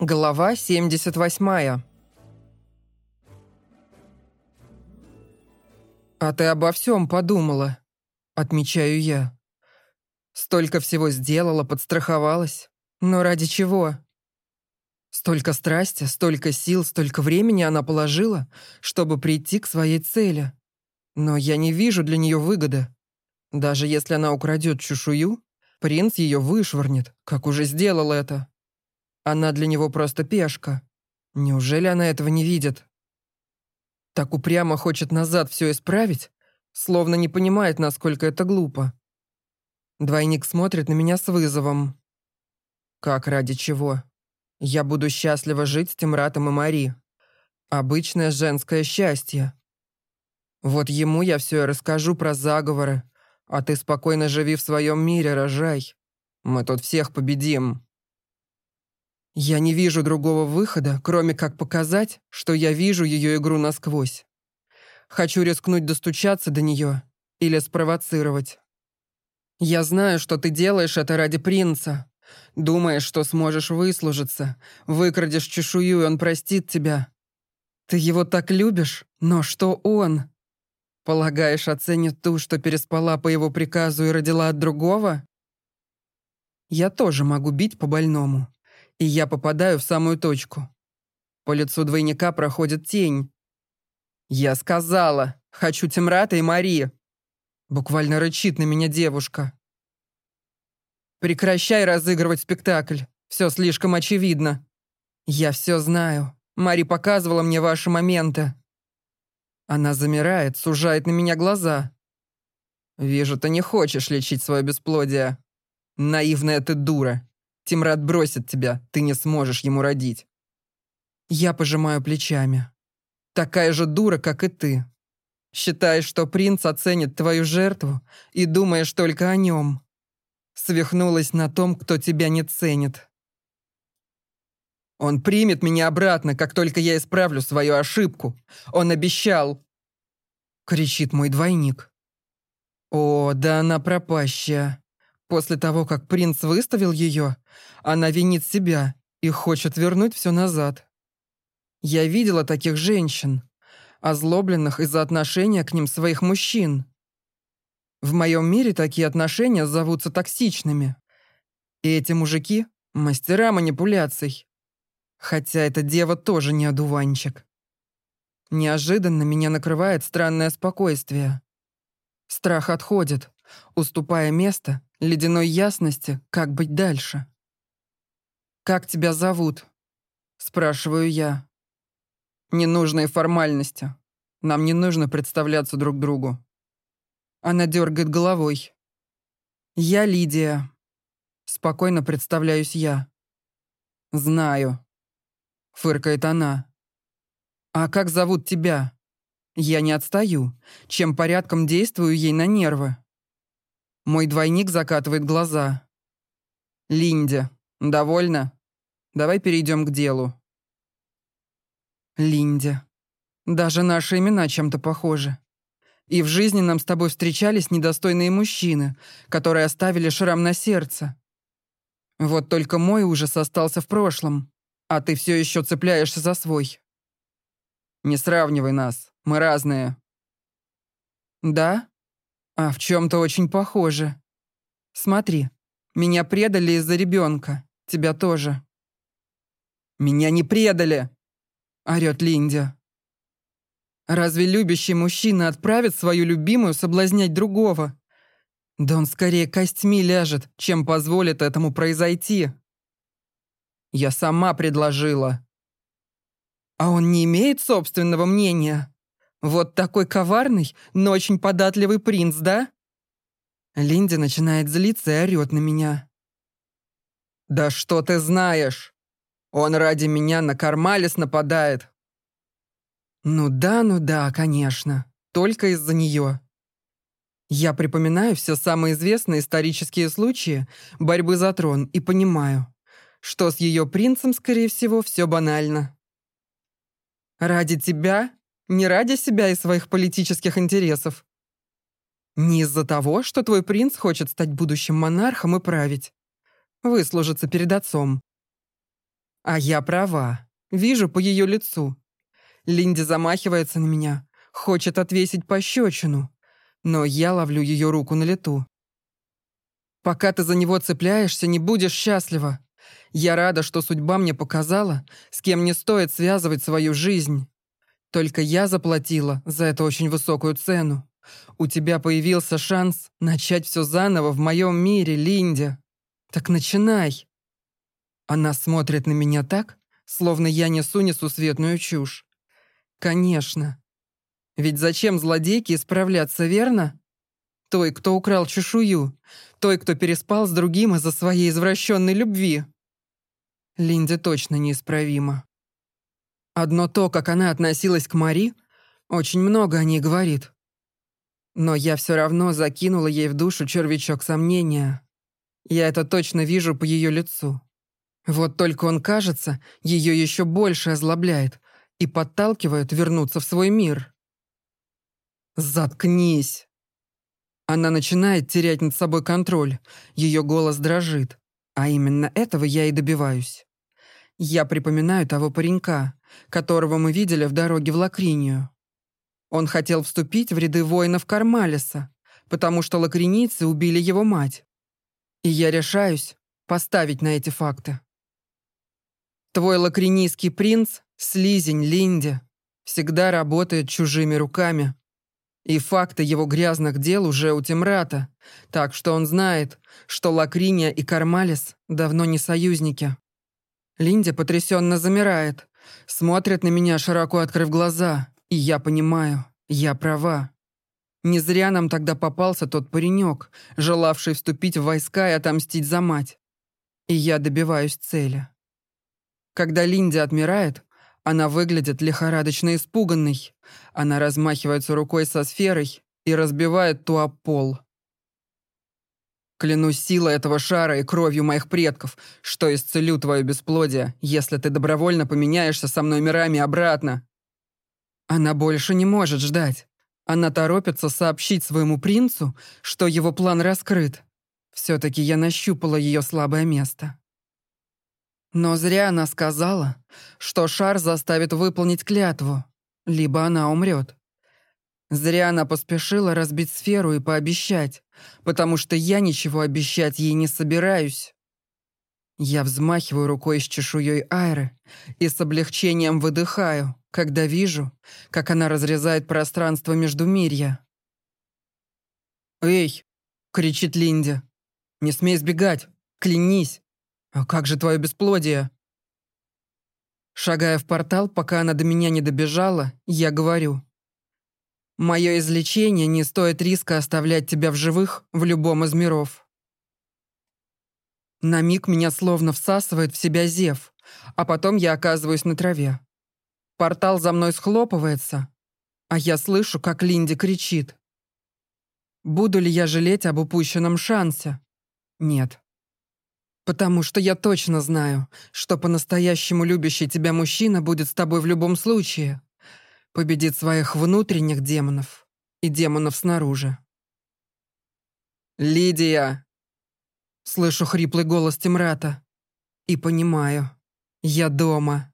Глава 78. «А ты обо всем подумала», — отмечаю я. «Столько всего сделала, подстраховалась. Но ради чего?» Столько страсти, столько сил, столько времени она положила, чтобы прийти к своей цели. Но я не вижу для нее выгоды. Даже если она украдет чешую, принц ее вышвырнет, как уже сделал это. Она для него просто пешка. Неужели она этого не видит? Так упрямо хочет назад все исправить, словно не понимает, насколько это глупо. Двойник смотрит на меня с вызовом. Как ради чего? Я буду счастливо жить с Тимратом и Мари. Обычное женское счастье. Вот ему я все и расскажу про заговоры, а ты спокойно живи в своем мире, рожай. Мы тут всех победим. Я не вижу другого выхода, кроме как показать, что я вижу ее игру насквозь. Хочу рискнуть достучаться до нее или спровоцировать. Я знаю, что ты делаешь это ради принца. Думаешь, что сможешь выслужиться, выкрадешь чешую, и он простит тебя. Ты его так любишь, но что он? Полагаешь, оценит ту, что переспала по его приказу и родила от другого? Я тоже могу бить по больному и я попадаю в самую точку. По лицу двойника проходит тень. «Я сказала, хочу Тимрата и Мари!» Буквально рычит на меня девушка. «Прекращай разыгрывать спектакль. Все слишком очевидно. Я все знаю. Мари показывала мне ваши моменты». Она замирает, сужает на меня глаза. «Вижу, ты не хочешь лечить свое бесплодие. Наивная ты дура. Тимрад бросит тебя, ты не сможешь ему родить. Я пожимаю плечами. Такая же дура, как и ты. Считаешь, что принц оценит твою жертву и думаешь только о нем. Свихнулась на том, кто тебя не ценит. Он примет меня обратно, как только я исправлю свою ошибку. Он обещал. Кричит мой двойник. О, да она пропащая. После того, как принц выставил ее, она винит себя и хочет вернуть все назад. Я видела таких женщин, озлобленных из-за отношения к ним своих мужчин. В моем мире такие отношения зовутся токсичными. И эти мужики — мастера манипуляций. Хотя эта дева тоже не одуванчик. Неожиданно меня накрывает странное спокойствие. Страх отходит, уступая место ледяной ясности, как быть дальше. «Как тебя зовут?» — спрашиваю я. «Ненужные формальности. Нам не нужно представляться друг другу». Она дергает головой. «Я Лидия». Спокойно представляюсь я. «Знаю», — фыркает она. «А как зовут тебя?» Я не отстаю, чем порядком действую ей на нервы. Мой двойник закатывает глаза. «Линде, довольна? Давай перейдем к делу». Линде. Даже наши имена чем-то похожи. И в жизни нам с тобой встречались недостойные мужчины, которые оставили шрам на сердце. Вот только мой ужас остался в прошлом, а ты все еще цепляешься за свой. Не сравнивай нас, мы разные. Да? А в чем-то очень похоже. Смотри, меня предали из-за ребенка. Тебя тоже. Меня не предали! Орет Линдя. Разве любящий мужчина отправит свою любимую соблазнять другого? Да он скорее костьми ляжет, чем позволит этому произойти. Я сама предложила. А он не имеет собственного мнения? Вот такой коварный, но очень податливый принц, да? Линди начинает злиться и орёт на меня. «Да что ты знаешь? Он ради меня на Кармалис нападает». «Ну да, ну да, конечно. Только из-за нее». Я припоминаю все самые известные исторические случаи борьбы за трон и понимаю, что с ее принцем, скорее всего, все банально. «Ради тебя не ради себя и своих политических интересов. Не из-за того, что твой принц хочет стать будущим монархом и править. Выслужиться перед отцом. А я права. Вижу по ее лицу. Линди замахивается на меня, хочет отвесить пощечину, но я ловлю ее руку на лету. Пока ты за него цепляешься, не будешь счастлива. Я рада, что судьба мне показала, с кем не стоит связывать свою жизнь. Только я заплатила за это очень высокую цену. У тебя появился шанс начать все заново в моем мире, Линди. Так начинай. Она смотрит на меня так, словно я несу несусветную чушь. Конечно. Ведь зачем злодейке исправляться, верно? Той, кто украл чешую. Той, кто переспал с другим из-за своей извращенной любви. Линди точно неисправима. Одно то, как она относилась к Мари, очень много о ней говорит. Но я все равно закинула ей в душу червячок сомнения. Я это точно вижу по ее лицу. Вот только он, кажется, ее еще больше озлобляет и подталкивает вернуться в свой мир. «Заткнись!» Она начинает терять над собой контроль, ее голос дрожит. А именно этого я и добиваюсь. Я припоминаю того паренька, которого мы видели в дороге в Лакринию. Он хотел вступить в ряды воинов Кармалиса, потому что лакринийцы убили его мать. И я решаюсь поставить на эти факты. Твой лакринийский принц, слизень Линди, всегда работает чужими руками. И факты его грязных дел уже у Тимрата, так что он знает, что Лакриния и Кармалис давно не союзники. Линди потрясенно замирает, смотрит на меня, широко открыв глаза, и я понимаю, я права. Не зря нам тогда попался тот паренек, желавший вступить в войска и отомстить за мать. И я добиваюсь цели. Когда Линди отмирает, она выглядит лихорадочно испуганной. Она размахивается рукой со сферой и разбивает ту об пол. Клянусь силой этого шара и кровью моих предков, что исцелю твое бесплодие, если ты добровольно поменяешься со мной мирами обратно. Она больше не может ждать. Она торопится сообщить своему принцу, что его план раскрыт. Все-таки я нащупала ее слабое место. Но зря она сказала, что шар заставит выполнить клятву, либо она умрет. Зря она поспешила разбить сферу и пообещать, потому что я ничего обещать ей не собираюсь. Я взмахиваю рукой с чешуей Айры и с облегчением выдыхаю, когда вижу, как она разрезает пространство между мирья. «Эй!» — кричит Линди. «Не смей сбегать! Клянись! А как же твое бесплодие?» Шагая в портал, пока она до меня не добежала, я говорю. Мое излечение не стоит риска оставлять тебя в живых в любом из миров. На миг меня словно всасывает в себя зев, а потом я оказываюсь на траве. Портал за мной схлопывается, а я слышу, как Линди кричит. Буду ли я жалеть об упущенном шансе? Нет. Потому что я точно знаю, что по-настоящему любящий тебя мужчина будет с тобой в любом случае победит своих внутренних демонов и демонов снаружи. «Лидия!» Слышу хриплый голос Тимрата и понимаю, я дома.